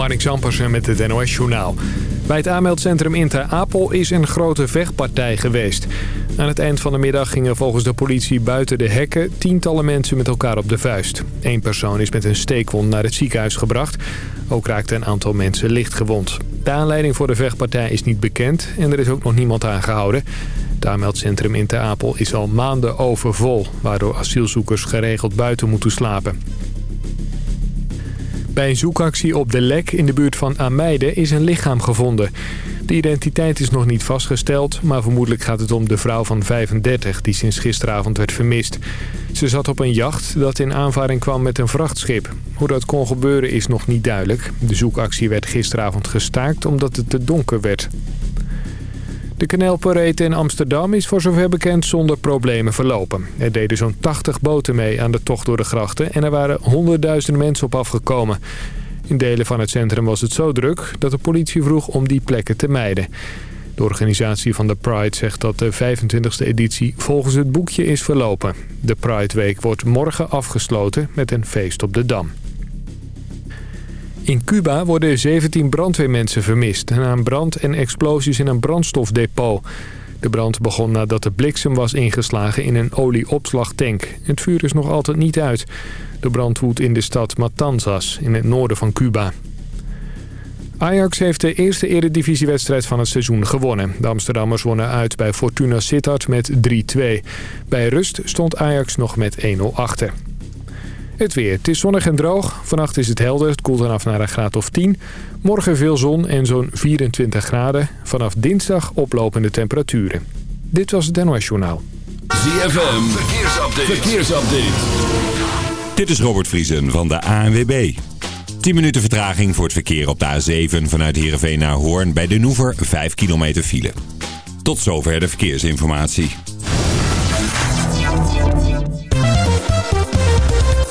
Marnik Zampersen met het NOS Journaal. Bij het aanmeldcentrum Inter Apel is een grote vechtpartij geweest. Aan het eind van de middag gingen volgens de politie buiten de hekken... tientallen mensen met elkaar op de vuist. Eén persoon is met een steekwond naar het ziekenhuis gebracht. Ook raakte een aantal mensen licht gewond. De aanleiding voor de vechtpartij is niet bekend en er is ook nog niemand aangehouden. Het aanmeldcentrum Inter Apel is al maanden overvol... waardoor asielzoekers geregeld buiten moeten slapen. Bij een zoekactie op de Lek in de buurt van Ameide is een lichaam gevonden. De identiteit is nog niet vastgesteld, maar vermoedelijk gaat het om de vrouw van 35 die sinds gisteravond werd vermist. Ze zat op een jacht dat in aanvaring kwam met een vrachtschip. Hoe dat kon gebeuren is nog niet duidelijk. De zoekactie werd gisteravond gestaakt omdat het te donker werd. De kanaalparade in Amsterdam is voor zover bekend zonder problemen verlopen. Er deden zo'n 80 boten mee aan de tocht door de grachten en er waren honderdduizenden mensen op afgekomen. In delen van het centrum was het zo druk dat de politie vroeg om die plekken te mijden. De organisatie van de Pride zegt dat de 25e editie volgens het boekje is verlopen. De Pride Week wordt morgen afgesloten met een feest op de Dam. In Cuba worden 17 brandweermensen vermist... na een brand en explosies in een brandstofdepot. De brand begon nadat de bliksem was ingeslagen in een olieopslagtank. Het vuur is nog altijd niet uit. De brand woedt in de stad Matanzas, in het noorden van Cuba. Ajax heeft de eerste eredivisiewedstrijd van het seizoen gewonnen. De Amsterdammers wonnen uit bij Fortuna Sittard met 3-2. Bij rust stond Ajax nog met 1-0 achter. Het weer. Het is zonnig en droog. Vannacht is het helder. Het koelt dan af naar een graad of 10. Morgen veel zon en zo'n 24 graden. Vanaf dinsdag oplopende temperaturen. Dit was het NOS Journaal. ZFM. Verkeersupdate. Verkeersupdate. Dit is Robert Vriesen van de ANWB. 10 minuten vertraging voor het verkeer op de A7 vanuit Heerenveen naar Hoorn. Bij de Noever 5 kilometer file. Tot zover de verkeersinformatie.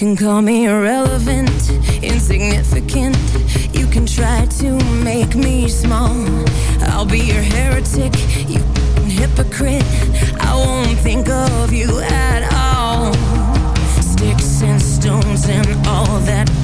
Can call me irrelevant, insignificant. You can try to make me small. I'll be your heretic, you hypocrite. I won't think of you at all. Sticks and stones and all that.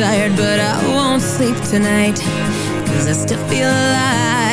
Tired, but I won't sleep tonight. Cause I still feel alive.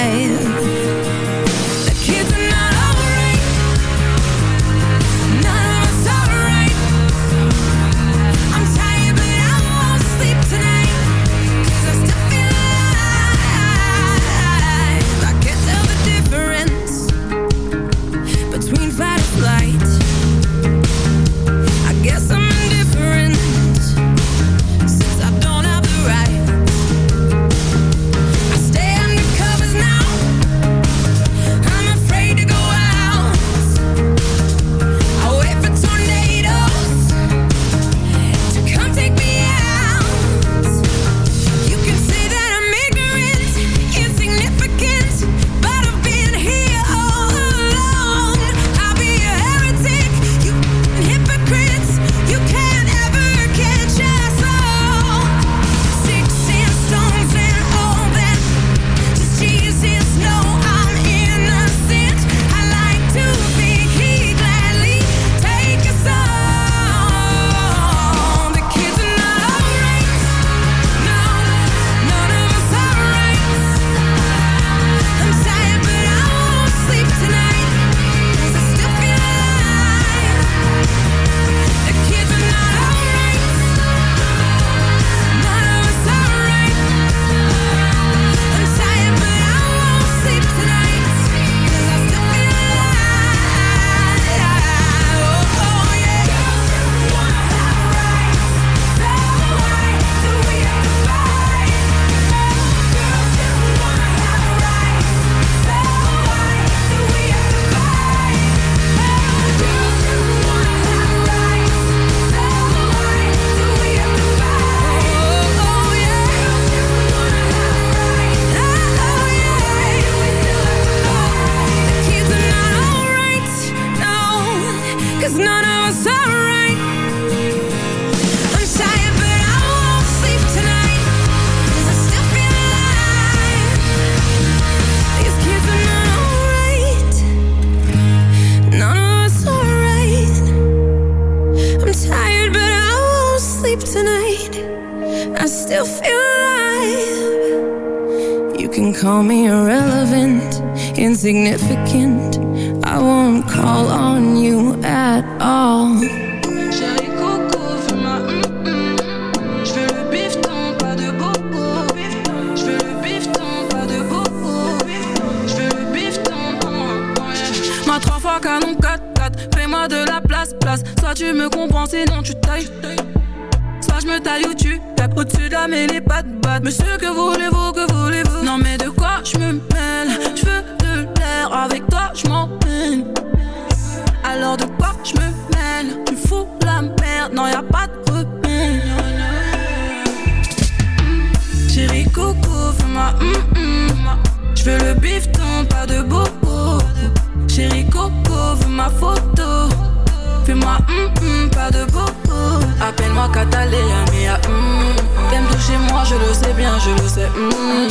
Je le sais bien, je le sais hum.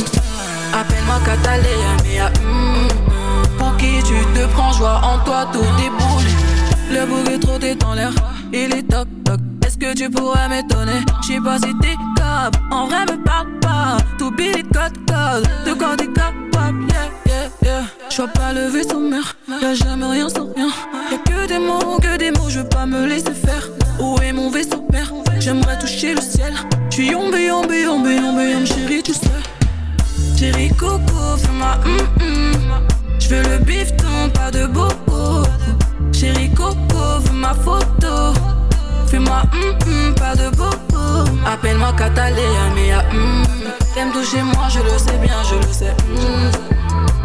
Appelle-moi Catalina, mia hum. Pour qui tu te prends, joie en toi, tout déboule. Le bouquet trop t'es en l'air, il est toc toc. Est-ce que tu pourrais m'étonner? J'sais pas si t'es cap, en vrai me parle pas. Tout billet code code, de quoi t'es capable, yeah yeah yeah. J'vois pas le vaisseau mère, y'a jamais rien sans rien. Y'a que des mots, que des mots, je veux pas me laisser faire. Où est mon vaisseau père J'aimerais toucher le ciel. J'suis yombe, yombe, yombe, yombe, yombe, chérie, tu sais. Chérie Coco, fais-moi hum hum. J'veux le bifton, pas de bobo. Chérie Coco, veux ma photo. Fais-moi hum hum, pas de bobo. Appelle-moi Catalina, mais hum. T'aimes toucher moi, je le sais bien, je le sais.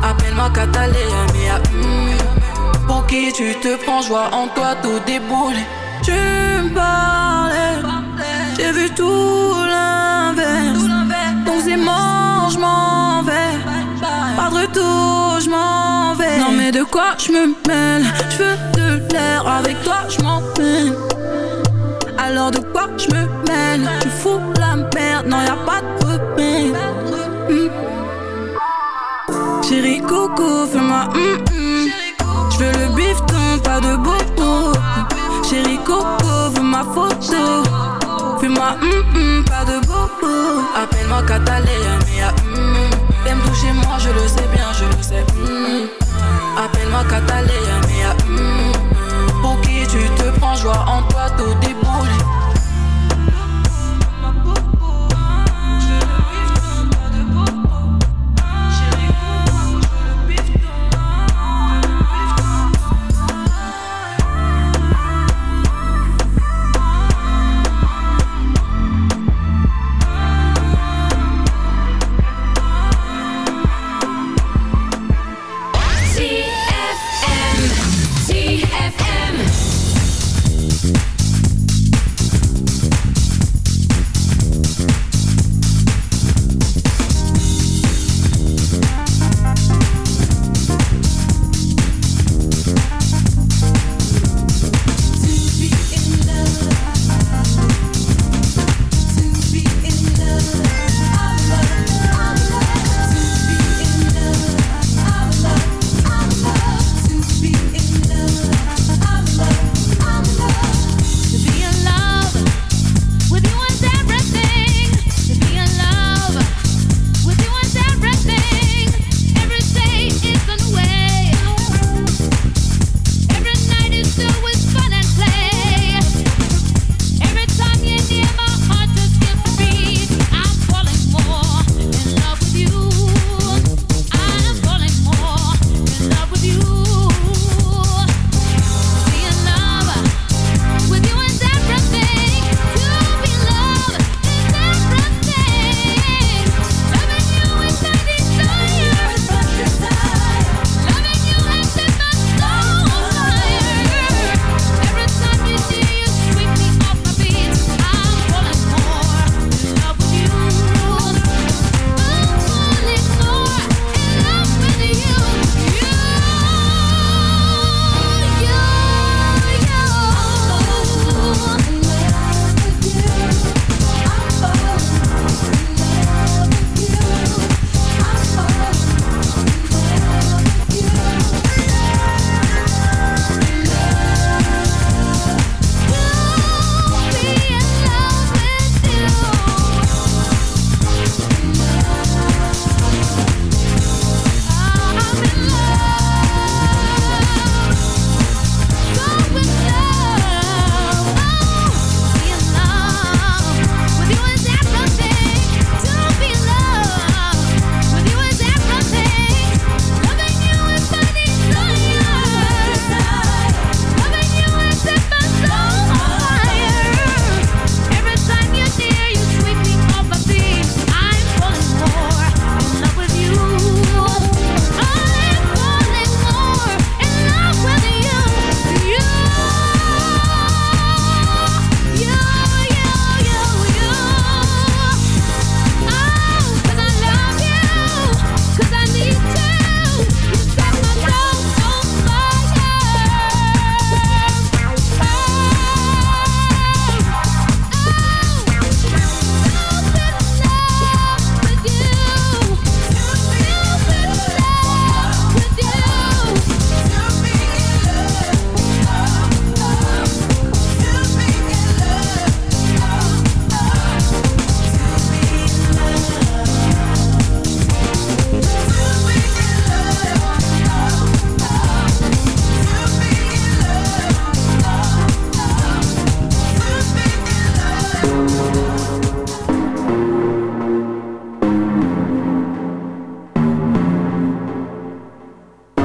Appelle-moi Catalina, mais hum. Pour qui tu te prends, joie en toi, tout déboule. Tu me parlais, j'ai vu tout l'inverse. Donc c'est mort, je m'en vais. Pas de retour, je m'en vais. Non mais de quoi je me mêle? Je veux de l'air, avec toi je m'en peine. Alors de quoi je me mêle? Tu fous la merde, non y'a pas de repère. Chérie coco, fais-moi hum hum. Je veux le bifton, pas de bobo. Chérie coco, veux ma photo. Fais-moi hum hum, pas de bobo. Appelle-moi Catalina, mais hum. T'aimes toucher moi, je le sais bien, je le sais. Hum. Appelle-moi Catalina, mais. Pour qui tu te prends, joie en toi, tout déboule.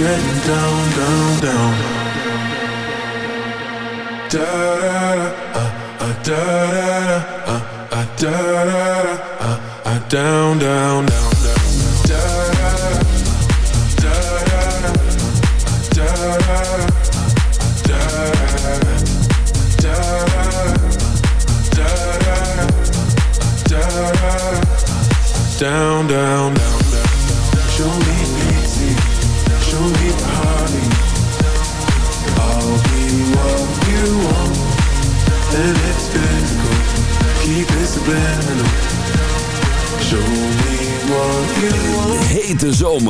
getting down, down, down. Da da da, uh, uh, da da da, uh, uh, da da da, uh, uh, down, down, down.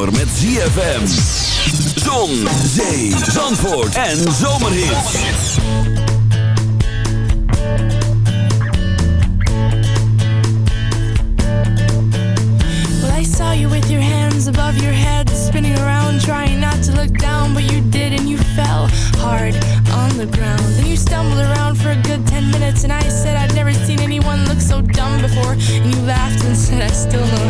zomer met ZFM. Zon, zee, zandvoort en zomerhit. Well, I saw you with your hands above your head, spinning around, trying not to look down, but you did and you fell hard on the ground. Then you stumbled around for a good ten minutes, and I said I'd never seen anyone look so dumb before, and you laughed and said I still know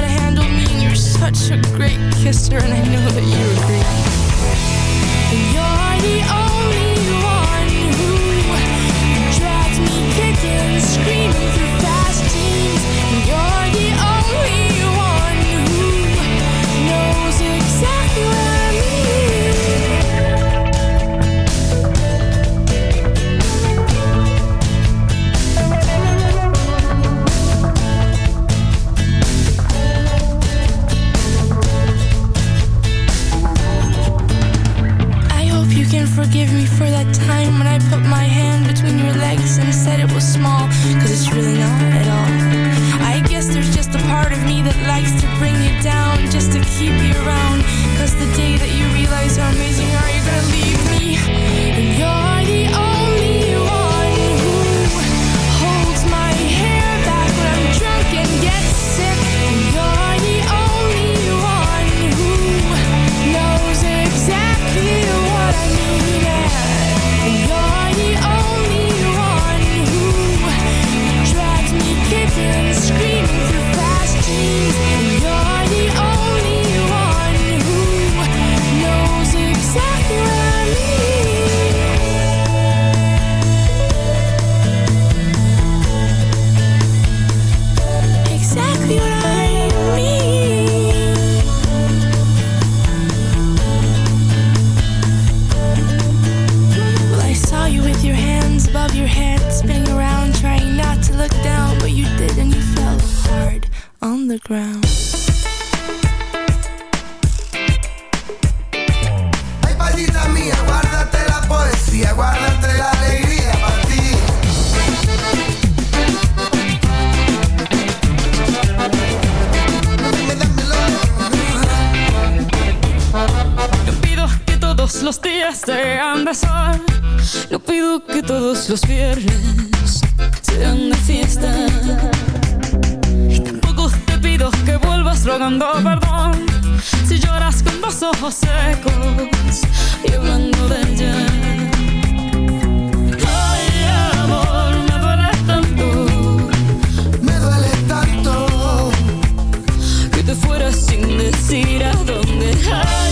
such a great kisser and I know that you agree. You're the only one who drags me kicking, screaming perdón si lloras con dos ojos secos y hablando de ayer. Ay, amor, me duele tanto, me duele tanto que te fueras sin decir a dónde. Ay,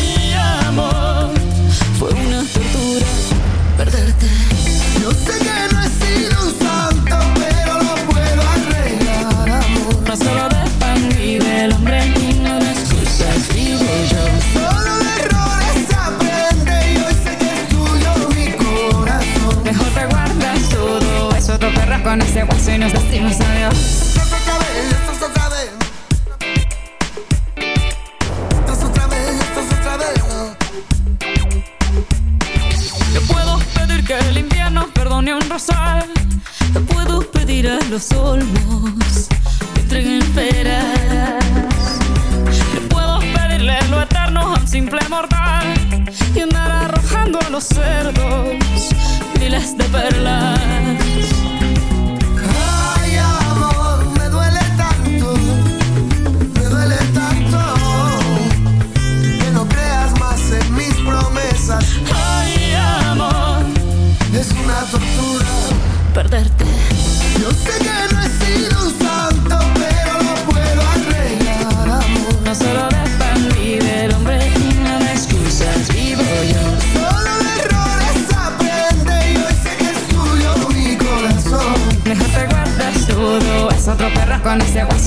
con ese guaso y nos decimos adiós. Nos otra vez, esto es otra vez. Esto es otra vez, esto es otra vez. Te puedo pedir que el invierno perdone a un rosal. Te puedo pedir el sol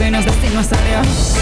y nos destino a salir.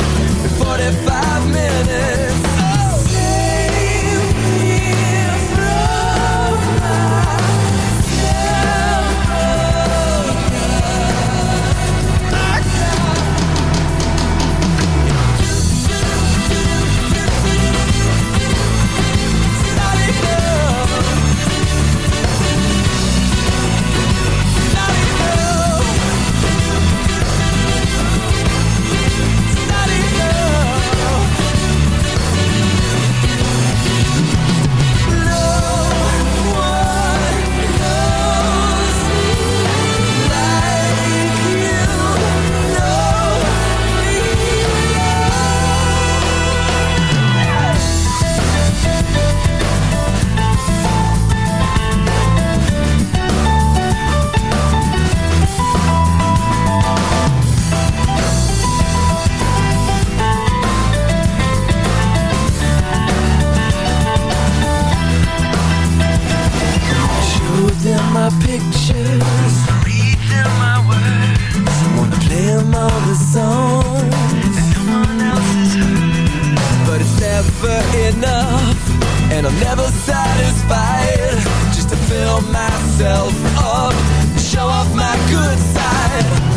45 minutes. Myself up. Show off my good side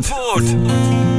Zandvoort.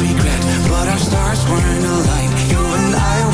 regret, but our stars weren't aligned. You and I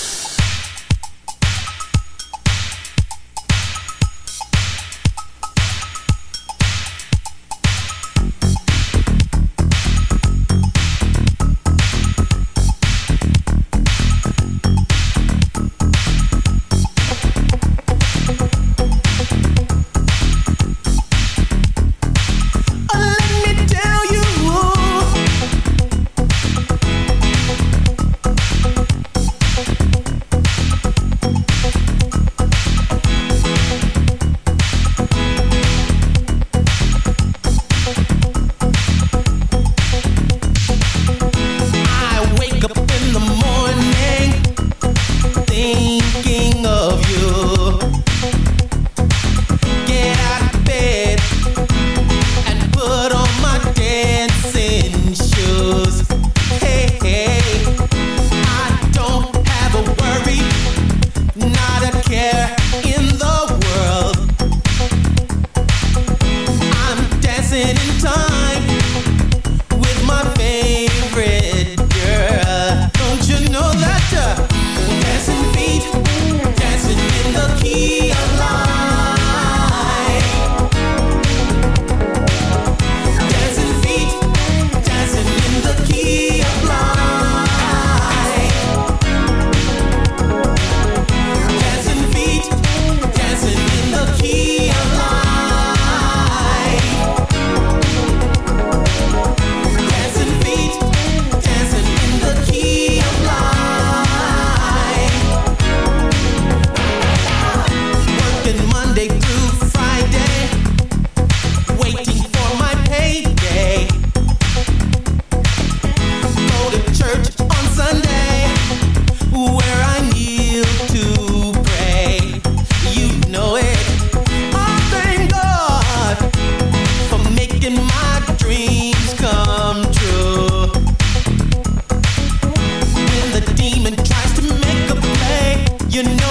You know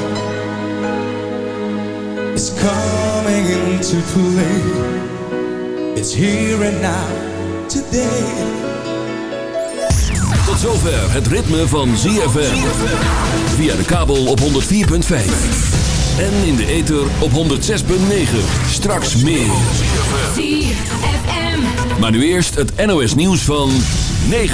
coming into play. It's here and now, today. Tot zover het ritme van ZFM. Via de kabel op 104.5. En in de ether op 106.9. Straks meer. Maar nu eerst het NOS nieuws van 9